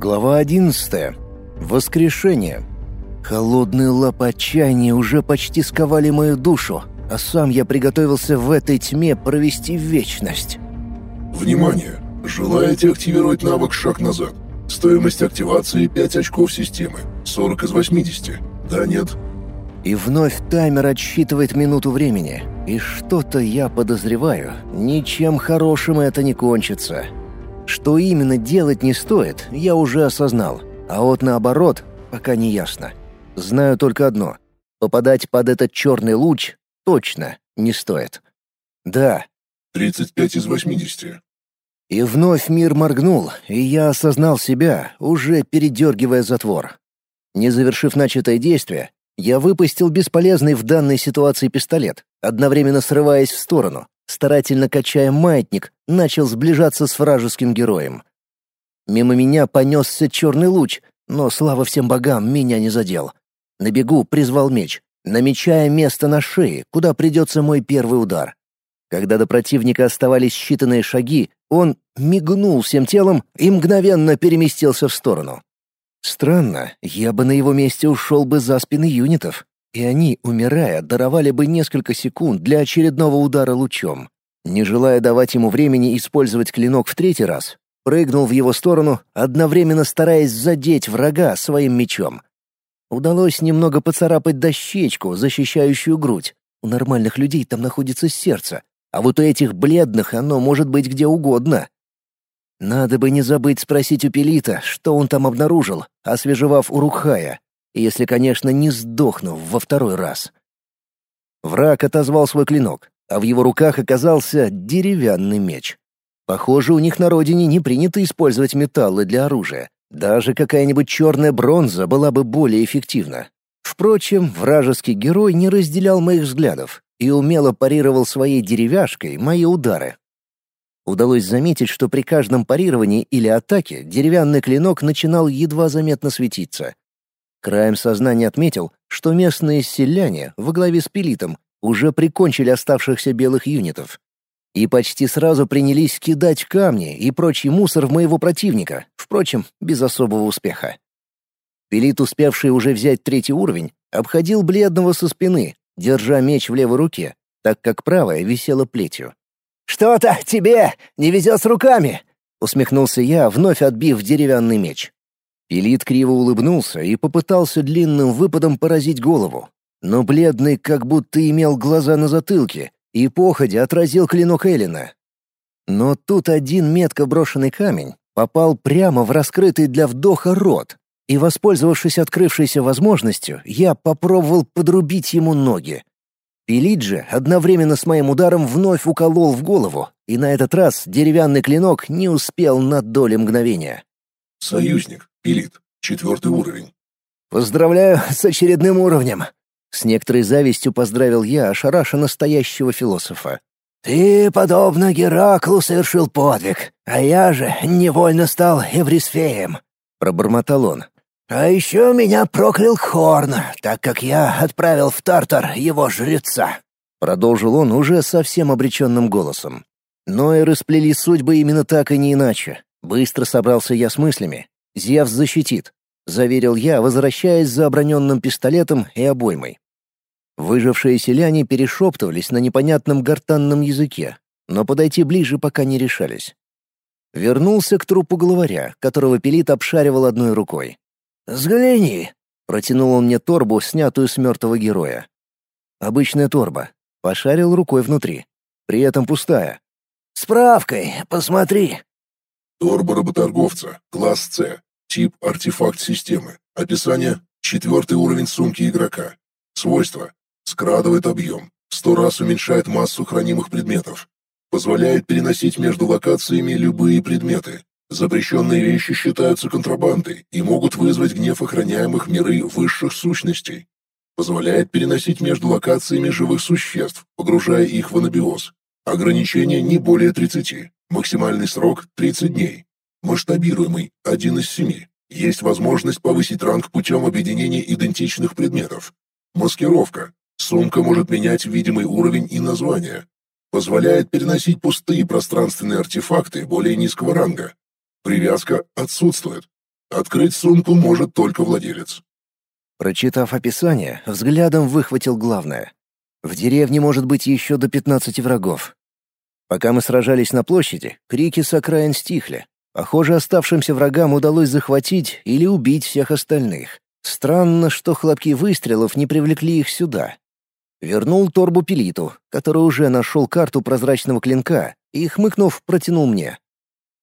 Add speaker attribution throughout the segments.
Speaker 1: Глава 11. Воскрешение. Холодные лапы отчаяния уже почти сковали мою душу, а сам я приготовился в этой тьме провести вечность.
Speaker 2: Внимание! Желаете активировать навык «Шаг назад»? Стоимость активации 5 очков системы, 40 из 80. Да, нет?
Speaker 1: И вновь таймер отсчитывает минуту времени. И что-то я подозреваю, ничем хорошим это не кончится. Что именно делать не стоит, я уже осознал. А вот наоборот, пока не ясно. Знаю только одно. Попадать под этот черный луч точно не стоит. Да.
Speaker 2: 35 из 80.
Speaker 1: И вновь мир моргнул, и я осознал себя, уже передергивая затвор. Не завершив начатое действие, я выпустил бесполезный в данной ситуации пистолет, одновременно срываясь в сторону, старательно качая маятник, начал сближаться с вражеским героем. Мимо меня понесся черный луч, но, слава всем богам, меня не задел. На бегу призвал меч, намечая место на шее, куда придется мой первый удар. Когда до противника оставались считанные шаги, он мигнул всем телом и мгновенно переместился в сторону. Странно, я бы на его месте ушел бы за спины юнитов, и они, умирая, даровали бы несколько секунд для очередного удара лучом. Не желая давать ему времени использовать клинок в третий раз, прыгнул в его сторону, одновременно стараясь задеть врага своим мечом. Удалось немного поцарапать дощечку, защищающую грудь. У нормальных людей там находится сердце, а вот у этих бледных оно может быть где угодно. Надо бы не забыть спросить у Пелита, что он там обнаружил, освежевав Урухая, если, конечно, не сдохнув во второй раз. Враг отозвал свой клинок, а в его руках оказался деревянный меч. Похоже, у них на родине не принято использовать металлы для оружия. Даже какая-нибудь черная бронза была бы более эффективна. Впрочем, вражеский герой не разделял моих взглядов и умело парировал своей деревяшкой мои удары. Удалось заметить, что при каждом парировании или атаке деревянный клинок начинал едва заметно светиться, Краем сознания отметил, что местные селяне во главе с Пелитом уже прикончили оставшихся белых юнитов. И почти сразу принялись кидать камни и прочий мусор в моего противника, впрочем, без особого успеха. Пелит, успевший уже взять третий уровень, обходил бледного со спины, держа меч в левой руке, так как правая висела плетью. «Что-то тебе не везет с руками!» — усмехнулся я, вновь отбив деревянный меч. Пелит криво улыбнулся и попытался длинным выпадом поразить голову. Но бледный как будто имел глаза на затылке и походя отразил клинок Эллина. Но тут один метко брошенный камень попал прямо в раскрытый для вдоха рот, и, воспользовавшись открывшейся возможностью, я попробовал подрубить ему ноги. Пелит же одновременно с моим ударом вновь уколол в голову, и на этот раз деревянный клинок не успел на доли мгновения.
Speaker 2: «Союзник, Пилит, четвертый уровень».
Speaker 1: «Поздравляю с очередным уровнем!» С некоторой завистью поздравил я ошараша настоящего философа. «Ты, подобно Гераклу, совершил подвиг, а я же невольно стал Эврисфеем», — пробормотал он. «А еще меня проклял Хорн, так как я отправил в Тартар его жреца», — продолжил он уже совсем обреченным голосом. Но и расплели судьбы именно так и не иначе. Быстро собрался я с мыслями. «Зевс защитит», — заверил я, возвращаясь за оброненным пистолетом и обоймой. Выжившие селяне перешептывались на непонятном гортанном языке, но подойти ближе пока не решались. Вернулся к трупу главаря, которого Пелит обшаривал одной рукой. «Взгляни!» — протянул он мне торбу, снятую с мертвого героя. Обычная торба. Пошарил рукой внутри. При этом пустая. «Справкой, посмотри!»
Speaker 2: Торба работорговца, класс С, тип артефакт системы, описание – четвертый уровень сумки игрока. Свойства – скрадывает объем, сто раз уменьшает массу хранимых предметов, позволяет переносить между локациями любые предметы. Запрещенные вещи считаются контрабандой и могут вызвать гнев охраняемых миры высших сущностей. Позволяет переносить между локациями живых существ, погружая их в анабиоз. Ограничение не более 30. Максимальный срок – 30 дней. Масштабируемый – один из семи. Есть возможность повысить ранг путем объединения идентичных предметов. Маскировка. Сумка может менять видимый уровень и название. Позволяет переносить пустые пространственные артефакты более низкого ранга. Привязка отсутствует. Открыть сумку может только владелец.
Speaker 1: Прочитав описание, взглядом выхватил главное. В деревне может быть еще до пятнадцати врагов. Пока мы сражались на площади, крики с окраин стихли. Похоже, оставшимся врагам удалось захватить или убить всех остальных. Странно, что хлопки выстрелов не привлекли их сюда. Вернул торбу Пелиту, который уже нашел карту прозрачного клинка, и, хмыкнув, протянул мне.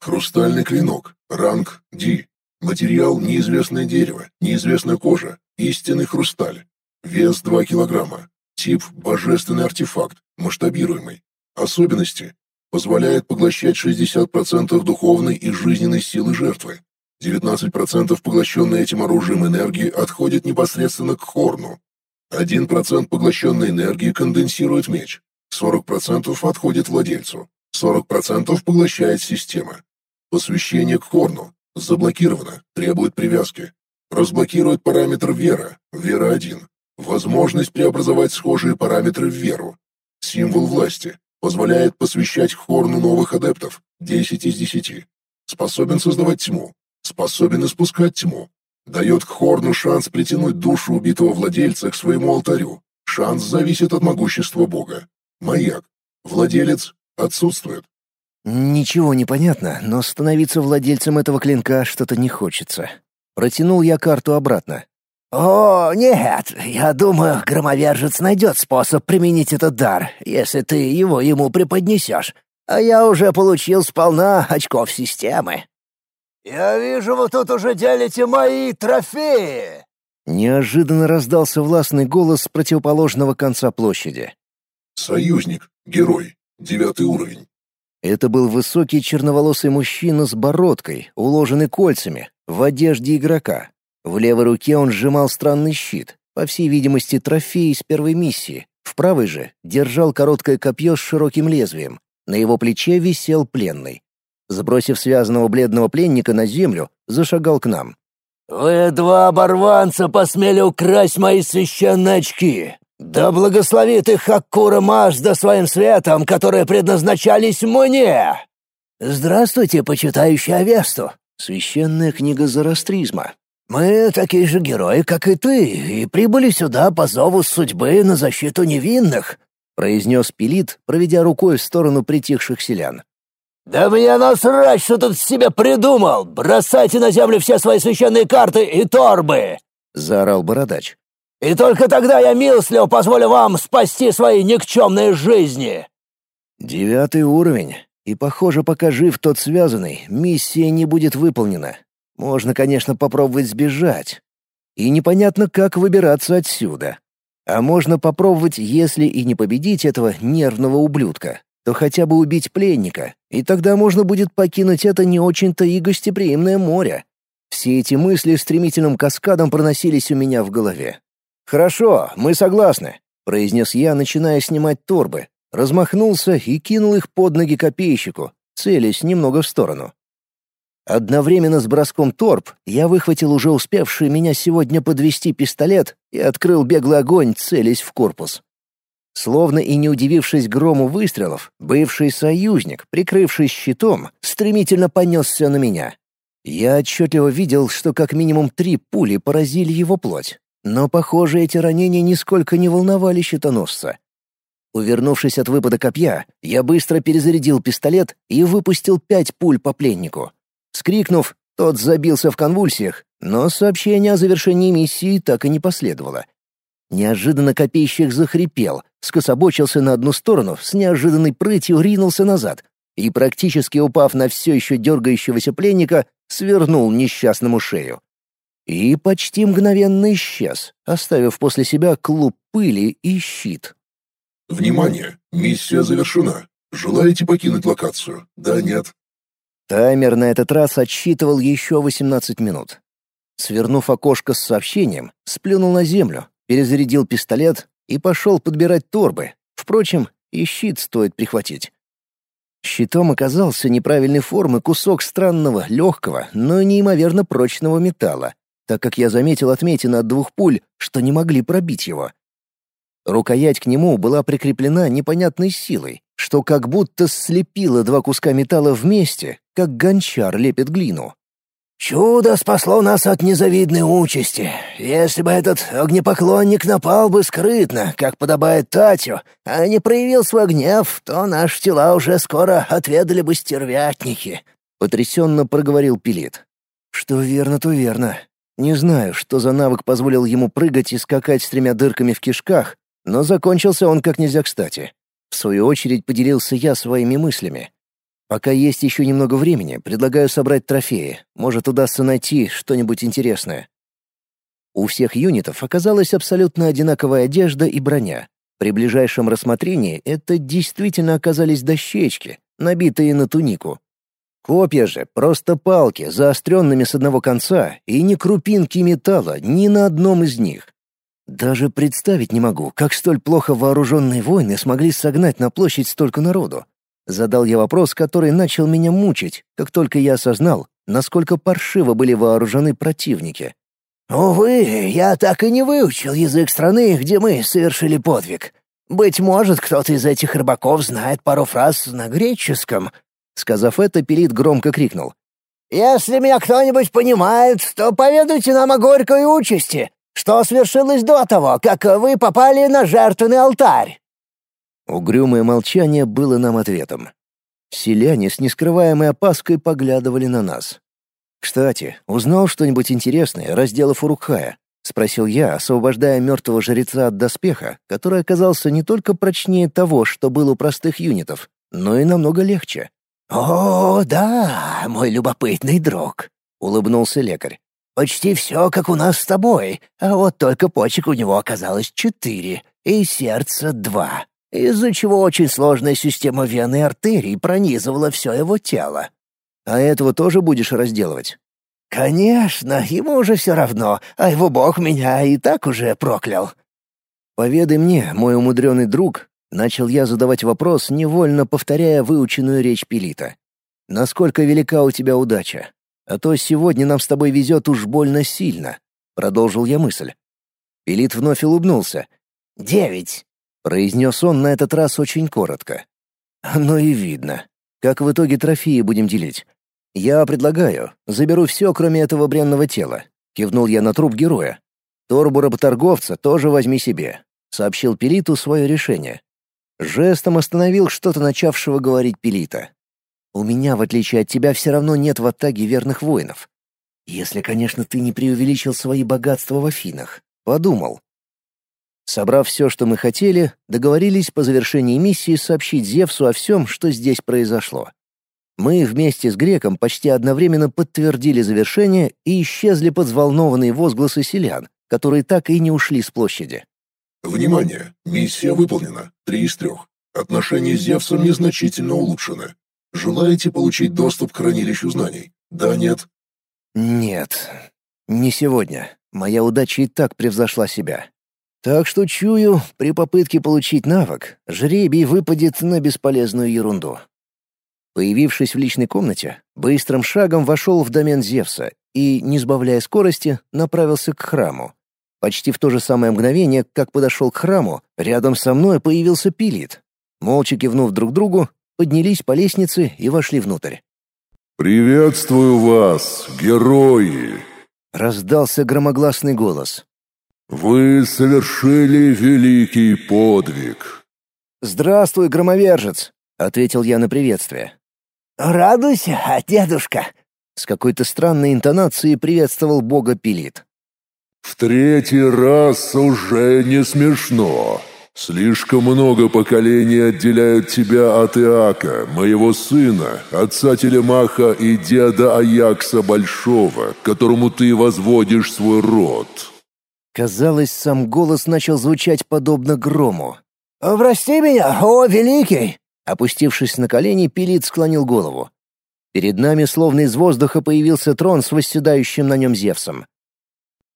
Speaker 2: «Хрустальный клинок. Ранг D. Материал — неизвестное дерево, неизвестная кожа, истинный хрусталь. Вес 2 килограмма. Тип — божественный артефакт, масштабируемый. Особенности — позволяет поглощать 60% духовной и жизненной силы жертвы. 19% поглощенной этим оружием энергии отходит непосредственно к хорну. 1% поглощенной энергии конденсирует меч. 40% отходит владельцу. 40% поглощает система. Посвящение к хорну. Заблокировано. Требует привязки. Разблокирует параметр вера. Вера 1. Возможность преобразовать схожие параметры в веру. Символ власти. Позволяет посвящать хорну новых адептов. 10 из 10. Способен создавать тьму. Способен испускать тьму. Дает Хорну шанс притянуть душу убитого владельца к своему алтарю. Шанс зависит от могущества Бога. Маяк. Владелец отсутствует.
Speaker 1: Ничего не понятно, но становиться владельцем этого клинка что-то не хочется. Протянул я карту обратно. «О, нет, я думаю, громовержец найдет способ применить этот дар, если ты его ему преподнесешь. А я уже получил сполна очков системы».
Speaker 3: «Я вижу, вы тут уже делите мои трофеи!»
Speaker 1: Неожиданно раздался властный голос с противоположного конца площади.
Speaker 2: «Союзник, герой, девятый уровень».
Speaker 1: Это был высокий черноволосый мужчина с бородкой, уложенный кольцами, в одежде игрока. В левой руке он сжимал странный щит, по всей видимости, трофей из первой миссии. В правой же держал короткое копье с широким лезвием. На его плече висел пленный. Сбросив связанного бледного пленника на землю, зашагал к нам.
Speaker 3: «Вы два оборванца посмели украсть мои священные очки! Да благословит их Хакура Мазда своим светом, которые предназначались мне!» «Здравствуйте, почитающий Авесту!» Священная книга зороастризма. «Мы такие же герои, как и ты, и прибыли сюда по зову судьбы на защиту невинных», —
Speaker 1: произнес Пелит, проведя рукой в сторону притихших селян.
Speaker 3: «Да мне насрать, что тут себе придумал! Бросайте на землю все свои священные карты и торбы!» — заорал Бородач. «И только тогда я милостливо позволю вам спасти свои никчемные жизни!»
Speaker 1: «Девятый уровень, и, похоже, пока жив тот связанный, миссия не будет выполнена. Можно, конечно, попробовать сбежать. И непонятно, как выбираться отсюда. А можно попробовать, если и не победить этого нервного ублюдка, то хотя бы убить пленника, и тогда можно будет покинуть это не очень-то и гостеприимное море. Все эти мысли стремительным каскадом проносились у меня в голове. «Хорошо, мы согласны», — произнес я, начиная снимать торбы. Размахнулся и кинул их под ноги копейщику, целясь немного в сторону. Одновременно с броском торб я выхватил уже успевший меня сегодня подвести пистолет и открыл беглый огонь, целясь в корпус. Словно и не удивившись грому выстрелов, бывший союзник, прикрывшись щитом, стремительно понесся на меня. Я отчетливо видел, что как минимум три пули поразили его плоть. Но, похоже, эти ранения нисколько не волновали щитоносца. Увернувшись от выпада копья, я быстро перезарядил пистолет и выпустил пять пуль по пленнику. Скрикнув, тот забился в конвульсиях, но сообщение о завершении миссии так и не последовало. Неожиданно копейщик захрипел, скособочился на одну сторону, с неожиданной прытью ринулся назад и, практически упав на все еще дергающегося пленника, свернул несчастному шею. И почти мгновенно исчез, оставив после себя клуб пыли и щит.
Speaker 2: «Внимание! Миссия завершена. Желаете покинуть локацию? Да, нет?»
Speaker 1: Таймер на этот раз отсчитывал еще 18 минут. Свернув окошко с сообщением, сплюнул на землю, перезарядил пистолет и пошел подбирать торбы. Впрочем, и щит стоит прихватить. Щитом оказался неправильной формы кусок странного, легкого, но неимоверно прочного металла, так как я заметил отметины от двух пуль, что не могли пробить его. Рукоять к нему была прикреплена непонятной силой, что как будто слепило два куска металла вместе, как гончар лепит глину.
Speaker 3: Чудо спасло нас от незавидной участи. Если бы этот огнепоклонник напал бы скрытно, как подобает Татю, а не проявил свой гнев, то наши тела уже скоро отведали бы стервятники», — потрясенно проговорил Пилит.
Speaker 1: «Что верно, то верно. Не знаю, что за навык позволил ему прыгать и скакать с тремя дырками в кишках, но закончился он как нельзя кстати. В свою очередь поделился я своими мыслями. Пока есть еще немного времени, предлагаю собрать трофеи. Может, удастся найти что-нибудь интересное. У всех юнитов оказалась абсолютно одинаковая одежда и броня. При ближайшем рассмотрении это действительно оказались дощечки, набитые на тунику. Копья же — просто палки, заостренными с одного конца, и ни крупинки металла ни на одном из них. Даже представить не могу, как столь плохо вооруженные воины смогли согнать на площадь столько народу. Задал я вопрос, который начал меня мучить, как только я осознал, насколько паршиво были вооружены противники.
Speaker 3: «Увы, я так и не выучил язык страны, где мы совершили подвиг. Быть может, кто-то из этих рыбаков знает пару фраз на греческом».
Speaker 1: Сказав это, Пелит громко крикнул.
Speaker 3: «Если меня кто-нибудь понимает, то поведайте нам о горькой участи, что свершилось до того, как вы попали на жертвенный алтарь».
Speaker 1: Угрюмое молчание было нам ответом. Селяне с нескрываемой опаской поглядывали на нас. «Кстати, узнал что-нибудь интересное, разделав Урукхая?» — спросил я, освобождая мертвого жреца от доспеха, который оказался не только прочнее того, что было у простых юнитов, но и намного легче.
Speaker 3: «О, да, мой любопытный друг», — улыбнулся лекарь. «Почти все, как у нас с тобой, а вот только почек у него оказалось четыре, и сердца два из-за чего очень сложная система вен и артерий пронизывала все его тело.
Speaker 1: А этого тоже будешь разделывать?
Speaker 3: Конечно, ему уже все равно, а его бог меня и так уже проклял.
Speaker 1: Поведай мне, мой умудренный друг, начал я задавать вопрос, невольно повторяя выученную речь Пелита. Насколько велика у тебя удача? А то сегодня нам с тобой везет уж больно сильно, продолжил я мысль. Пелит вновь улыбнулся.
Speaker 3: «Девять.
Speaker 1: Произнес он на этот раз очень коротко. «Ну и видно. Как в итоге трофеи будем делить? Я предлагаю, заберу все, кроме этого бренного тела». Кивнул я на труп героя. «Торбу работорговца тоже возьми себе», — сообщил Пелиту свое решение. Жестом остановил что-то начавшего говорить Пелита. «У меня, в отличие от тебя, все равно нет в Аттаге верных воинов. Если, конечно, ты не преувеличил свои богатства в Афинах. Подумал, Собрав все, что мы хотели, договорились по завершении миссии сообщить Зевсу о всем, что здесь произошло. Мы вместе с Греком почти одновременно подтвердили завершение и исчезли под взволнованные возгласы селян, которые так и не ушли с площади.
Speaker 2: «Внимание! Миссия выполнена. Три из трех. Отношения с Зевсом незначительно улучшены. Желаете получить доступ к хранилищу знаний? Да, нет?»
Speaker 1: «Нет, не сегодня. Моя удача и так превзошла себя. Так что чую, при попытке получить навык, жребий выпадет на бесполезную ерунду. Появившись в личной комнате, быстрым шагом вошел в домен Зевса и, не сбавляя скорости, направился к храму. Почти в то же самое мгновение, как подошел к храму, рядом со мной появился Пилит. Молча кивнув друг другу, поднялись по лестнице и вошли внутрь.
Speaker 2: «Приветствую вас, герои!»
Speaker 1: — раздался громогласный голос.
Speaker 2: «Вы совершили великий подвиг».
Speaker 1: «Здравствуй, громовержец», — ответил я на приветствие.
Speaker 3: «Радуйся, дедушка», —
Speaker 1: с какой-то странной интонацией приветствовал бога Пилит.
Speaker 2: «В третий раз уже не смешно. Слишком много поколений отделяют тебя от Иака, моего сына, отца Телемаха и деда Аякса Большого, которому ты возводишь свой род».
Speaker 1: Казалось, сам голос начал звучать подобно грому.
Speaker 3: «Прости меня, о великий!»
Speaker 1: Опустившись на колени, Пилит склонил голову. Перед нами словно из воздуха появился трон с восседающим на нем Зевсом.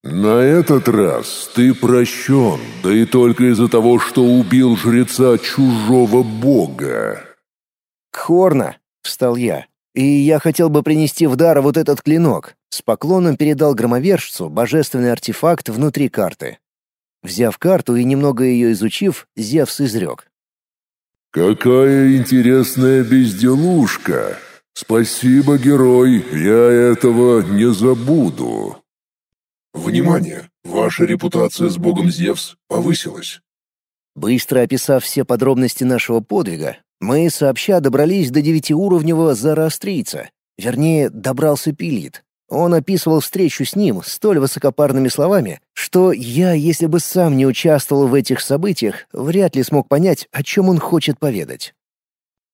Speaker 2: «На этот раз ты прощен, да и только из-за того, что убил жреца чужого бога».
Speaker 1: «Кхорна!» — встал я. «И я хотел бы принести в дар вот этот клинок. С поклоном передал громовержцу божественный артефакт внутри карты. Взяв карту и немного ее изучив, Зевс изрек.
Speaker 2: «Какая интересная безделушка! «Спасибо, герой, я этого не забуду». «Внимание! Ваша репутация с богом Зевс повысилась».
Speaker 1: Быстро описав все подробности нашего подвига, мы сообща добрались до девятиуровневого зороастрийца. Вернее, добрался Пилит. Он описывал встречу с ним столь высокопарными словами, что я, если бы сам не участвовал в этих событиях, вряд ли смог понять, о чем он хочет поведать.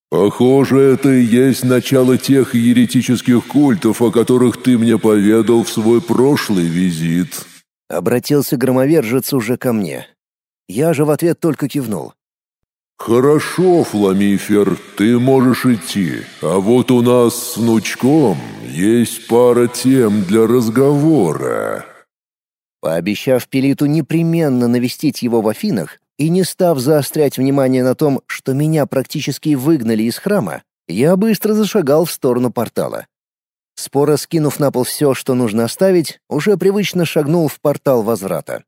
Speaker 2: «Похоже, это и есть начало тех еретических культов, о которых ты мне поведал в свой прошлый визит», —
Speaker 1: обратился громовержец уже ко мне. Я же в ответ только кивнул.
Speaker 2: «Хорошо, Фламифер, ты можешь идти, а вот у нас с внучком есть пара тем для разговора».
Speaker 1: Пообещав Пелиту непременно навестить его в Афинах и не став заострять внимание на том, что меня практически выгнали из храма, я быстро зашагал в сторону портала. Споро скинув на пол все, что нужно оставить, уже привычно шагнул в портал возврата.